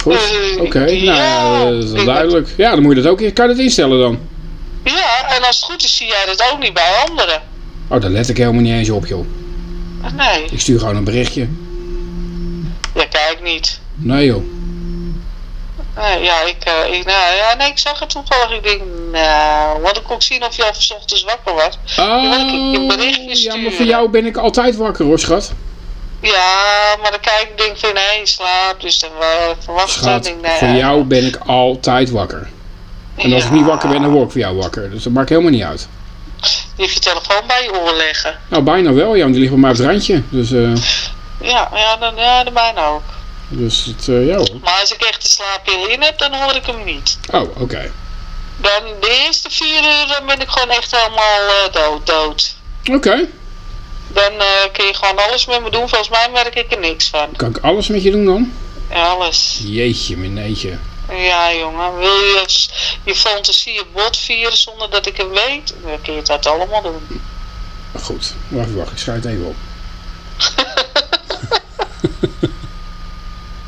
Goed. Eh, Oké, ja, nou, dat is wel duidelijk. Ja, dan moet je dat ook. Kan je dat instellen dan? ja, en als het goed is zie jij dat ook niet bij anderen. Oh, daar let ik helemaal niet eens op, joh. Nee, Ik stuur gewoon een berichtje. ja, kijk niet. Nee, joh. Nee, ja, ik, eh, ik, nou, ja, nee, ik zag het toevallig. Ik denk, nou, want ik kon zien of je al ochtends wakker was. ik je Oh, berichtjes ja, maar voor jou ben ik altijd wakker, hoor, schat. Ja, maar dan kijk ik denk van nee, slaap. Dus dan uh, verwacht ik denk nee. voor jou ben ik altijd wakker. En als ik niet wakker ben, dan word ik voor jou wakker. Dus dat maakt helemaal niet uit. Je hebt je telefoon bij je oor leggen. Nou, bijna wel. Ja, want die ligt bij mij op het randje. Dus, eh Ja, ja, dan, ja, dan bijna ook. dus het, eh, ja hoor. Maar als ik echt de slaappil in heb, dan hoor ik hem niet. Oh, oké. Dan de eerste vier uur dan ben ik gewoon echt helemaal eh, dood, dood. Oké. Dan kun je gewoon alles met me doen. Volgens mij merk ik er niks van. Kan ik alles met je doen dan? Alles. Jeetje, meneetje. Ja, jongen. Wil je je fantasie bot vieren zonder dat ik het weet? Dan kun je dat allemaal doen. Goed. Wacht, wacht. Ik schrijf het even op.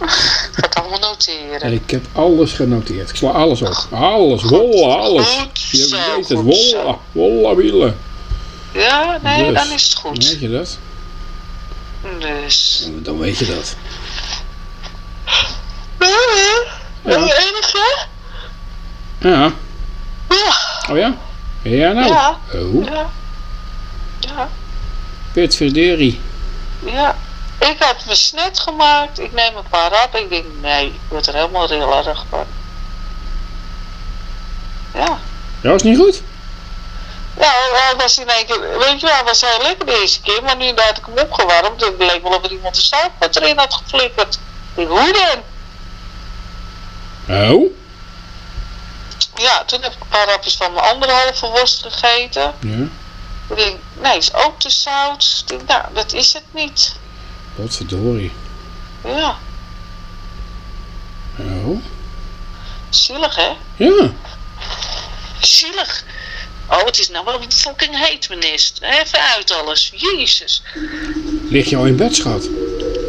Ik ga het allemaal noteren. Ik heb alles genoteerd. Ik sla alles op. Alles. Wolla, alles. Goed Je zo, weet het. goed zo. Wolla. Wolla wielen. Ja, nee, Dus, dan is het goed. Weet je dat? Dus. Dan weet je dat. Ja, Ja. ja. enige? Ja. Ja. Oh ja? Ja nou. Ja. Oh. Ja. Ja. Ja. Ik had me snet gemaakt. Ik neem een paar rap. Ik denk, nee, ik word er helemaal rillerig van. Ja. Dat was niet goed? Ja, hij was in één keer, weet je wel, hij was heel lekker de eerste keer, maar nu had ik hem opgewarmd, het bleek wel of er iemand de zoutpot erin had geflikkerd. Ik denk, hoe dan? Oh. Ja, toen heb ik een paar rapjes van mijn anderhalve worst gegeten. Ja. Ik denk, nee, is ook te zout. Ik nou, dat is het niet. Wat verdorie. Ja, Oh. zielig hè? Ja. Zielig. Oh, het is nou wel fucking heet, minister. Even uit alles. Jezus. Lig je al in bed, schat?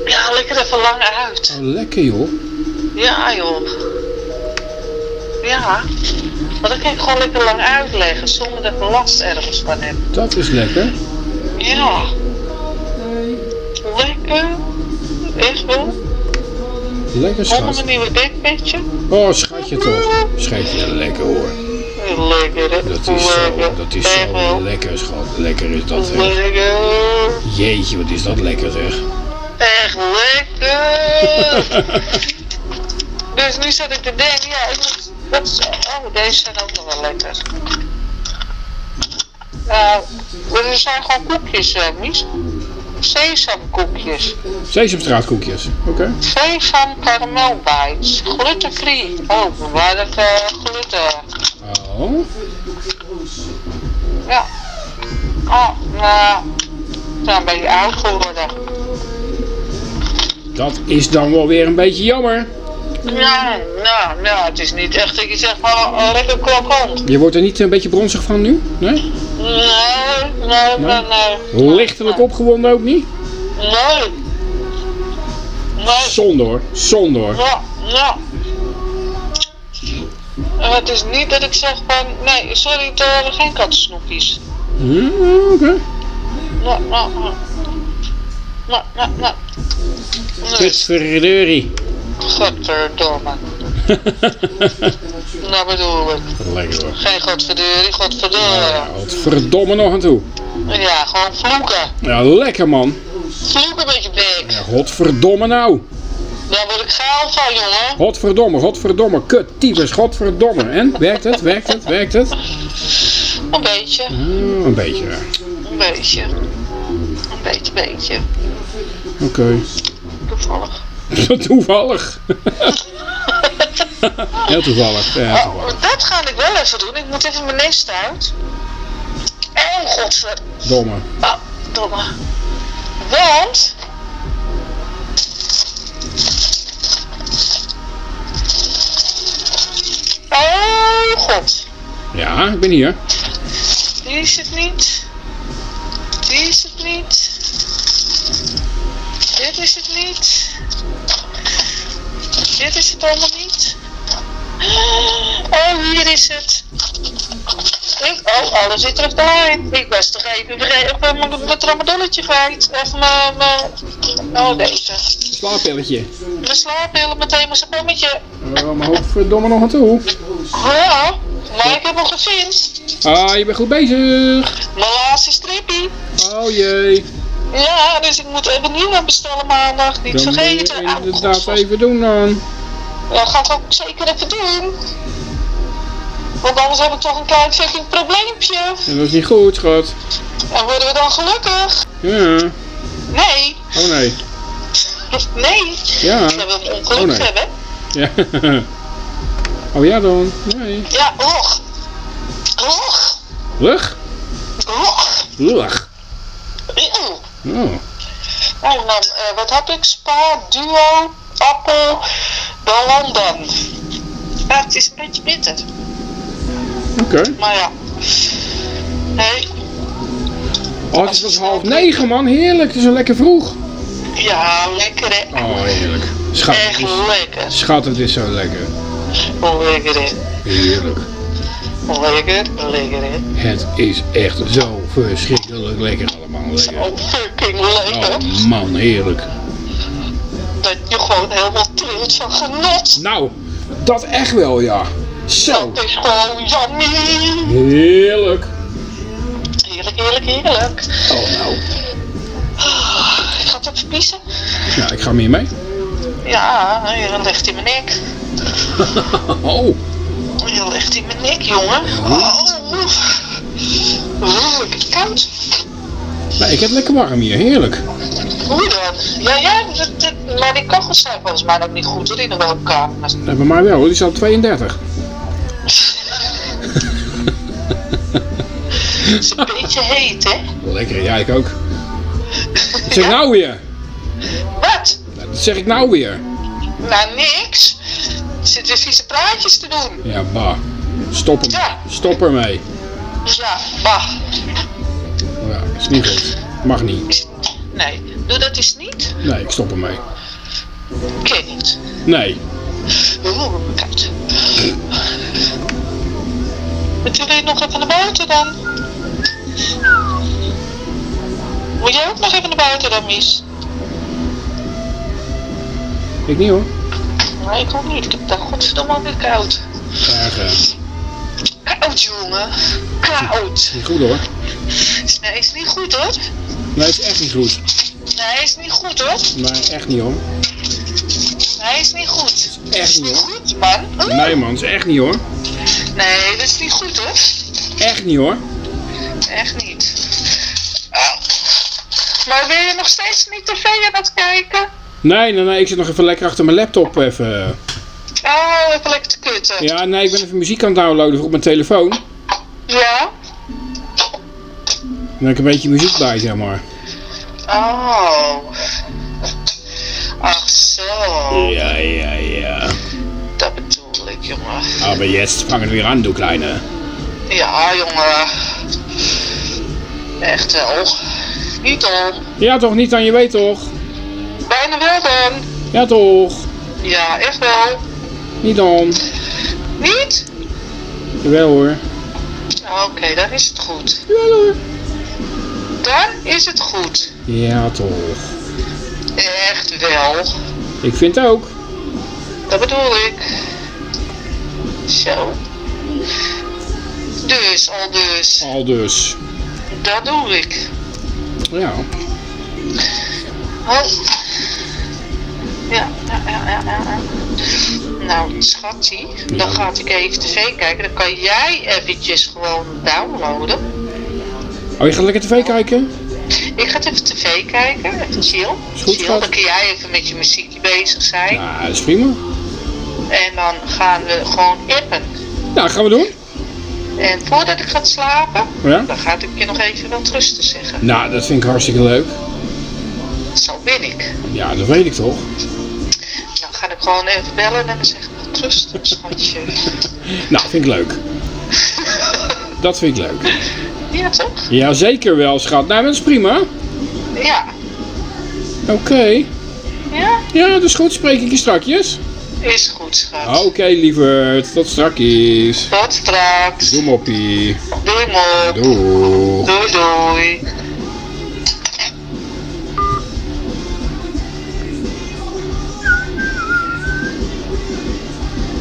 Ja, lekker even lang uit. Oh, lekker joh. Ja, joh. Ja. Maar dan kan ik gewoon lekker lang uitleggen zonder dat ik last ergens van heb. Dat is lekker. Ja. Lekker. Echt wel. Lekker, Onder schat. mijn nieuwe dekbedje. Oh, schatje toch. Schatje, lekker hoor. Lekker, hè? Dat is zo, Lekker. dat is zo wel. lekker, schat. Lekker is dat, zeg. Lekker. Jeetje, wat is dat lekker, zeg. Echt lekker. [LAUGHS] dus nu zat ik te denken, ja, ik moet, dat is, oh, deze zijn ook nog wel lekker. Uh, er zijn gewoon koekjes, uh, Mies. Sesamkoekjes. Sesamstraatkoekjes. Oké. Sesam caramel bites. Glutenfree. Oh, waar dat uh, gluten. Oh. Ja. Oh, nou, zijn een beetje oud geworden. Dat is dan wel weer een beetje jammer. Ja, nou, nou, het is niet echt dat je zegt van oh, lekker krokant. Je wordt er niet een beetje bronzig van nu? Nee? Nee, nee, nee, nee. Lichtelijk opgewonden ook niet? Nee. Nee. Zonde hoor. Zonde hoor. Ja, ja. Het is niet dat ik zeg van, nee, sorry, het waren geen kattensnoepjes. Ja, Oké. Nee, nee, nee. Nee, nee, nee. Nee, Pitverdorie. godverdomme. [LAUGHS] Nou bedoel ik. Lekker hoor. Geen godverdorie, godverdomme. Ja, wat verdomme nog aan toe. Ja, gewoon vloeken. Ja, lekker man. Vloeken met je bek. Ja, godverdomme nou. Daar word ik gaal van, jongen. Godverdomme, godverdomme. Kut, tyfus, godverdomme. En? Werkt het? Werkt het? Werkt het? Een beetje, Ah, een beetje, ja. een beetje. Een beetje, beetje. Oké. Toevallig. [LAUGHS] toevallig. [LAUGHS] Heel toevallig. Ja, Oh, toevallig. dat ga ik wel even doen. Ik moet even mijn nest uit. Oh, godver... Domme. Oh, domme. Want... Oh, god. Ja, ik ben hier. Die is het niet. Die is het niet. Dit is het niet. Dit is het allemaal niet. Oh, hier is het. Ik, oh, alles zit terug lijn. Ik was toch even vergeten mijn, mijn tramadoletje kwijt. Of mijn, mijn, oh deze. Slaappilletje. Mijn slaappillen, meteen mijn sapommetje. Oh, maar godverdomme nog aan toe. Ja, maar ik heb hem gevindt. Ah, je bent goed bezig. Mijn laatste strippie. Oh jee. Ja, dus ik moet even nieuwe bestellen maandag. Niet Dan moet vergeten. je Ah, inderdaad god, even doen dan. Ja, ga ik ook zeker even doen. Want anders heb ik toch een klein fucking probleempje. En dat is niet goed, schat. En worden we dan gelukkig? Ja. Nee. Oh nee. [LAUGHS] Nee. Ja. Dat we ongeluk Oh, nee. hebben. Ja. [LAUGHS] Oh ja dan. Nee. Ja. Och. Lug? Och. Lug. Eeuw. Oh. En dan, eh, wat heb ik? Spa, Duo, Appel, Ballon dan. Ja, het is een beetje bitter. Oké. Maar ja. Nee. Oh, het is pas half negen man. Heerlijk. Het is wel lekker vroeg. Ja, lekker hè. Oh, heerlijk. Schat, Echt is, lekker. schat, het is zo lekker. Lekker hè. Heerlijk. Lekker, lekker hè. Het is echt zo verschrikkelijk lekker allemaal. Lekker. Oh, fucking lekker. Oh man, heerlijk. Dat je gewoon helemaal trilt van genot. Nou, dat echt wel ja. Zo. Dat is gewoon yummy. Heerlijk. Heerlijk, heerlijk, heerlijk. Oh nou. Ah, Ik ga het even piezen. Ja, ik ga meer mee. Ja, hier ligt hij mijn nek. [LAUGHS] Oh. Hier ligt hij mijn nek, jongen. Oh. Het koud. Nou, ik heb lekker warm hier. Heerlijk. Hoe dan? Ja, ja, maar die kachels zijn volgens mij nog niet goed hoor, in de woonkamer. Ja, bij mij wel, hoor. die staat op 32. Het is een beetje heet, hè? Lekker, ja, ik ook. Wat zeg ik nou weer? Wat? Dat zeg ik nou weer. Nou, niks. Er zitten vieze praatjes te doen. Ja, bah. Stop hem. Ja. Stop ermee. Ja, bah. Ja, is niet goed. Mag niet. Is- Nee, doe dat eens niet. Nee, ik stop ermee. Ken niet. Nee. Oeh, koud. Moeten jullie nog even naar buiten dan? Moet jij ook nog even naar buiten dan, Mies? Ik niet hoor. Nee, ik ook niet. Ik heb daar godverdomme alweer koud. Erg, Koud, jongen. Koud. niet goed hoor. Nee, is niet goed, hoor. Nee, is echt niet goed. Nee, is niet goed, hoor. Nee, echt niet hoor. Nee, is niet goed. Echt Is niet niet hoor. goed, man. Oeh. Nee man, is echt niet hoor. Nee, dat is niet goed, hoor. Echt niet hoor. Echt niet. Oh. Maar ben je nog steeds niet tv aan het kijken? Nee, nee, nee, ik zit nog even lekker achter mijn laptop even. Oh, even lekker te kutten. Ja, nee, ik ben even muziek aan het downloaden voor op mijn telefoon. Ja? Dan heb ik een beetje muziek bij, zeg maar. Oh. Ach zo. Ja, ja, ja. Dat bedoel ik, jongen. Aber jetzt fangen wir an, du Kleine. Ja, jongen. Echt wel. Niet om. Ja toch, niet aan je weet toch? Bijna wel dan. Ja toch? Ja, echt wel. Niet dan. Niet? Jawel hoor. Oké, dan is het goed. Jawel hoor. Dan is het goed. Ja toch. Echt wel. Ik vind het ook. Dat bedoel ik. Zo. Dus, al dus. Al dus. Dat doe ik. Ja. Oh. Ja, ja, ja, ja, ja. Nou, schatje, dan Ja. ga ik even tv kijken. Dan kan jij eventjes gewoon downloaden. Oh, je gaat lekker tv kijken? Ik ga even tv kijken, even chill. Is goed, chill, schat. dan kun jij even met je muziekje bezig zijn. Ja, dat is prima. En dan gaan we gewoon appen. Nou, gaan we doen. En voordat ik ga slapen, Ja? dan ga ik je nog even wat rusten zeggen. Nou, dat vind ik hartstikke leuk. Zo ben ik. Ja, dat weet ik toch. Ga ik gewoon even bellen en dan zeg ik wat rusten, schatje. [LAUGHS] Nou, vind ik leuk. [LAUGHS] Dat vind ik leuk. Ja, toch? Ja, zeker wel, schat. Nou, dat is prima. Ja. Oké. Ja? Ja, dat is goed. Spreek ik je strakjes. Is goed, schat. Oké, lieverd. Tot strakjes. Tot straks. Doe moppie. Doei, mop. Doei. Doei, doei.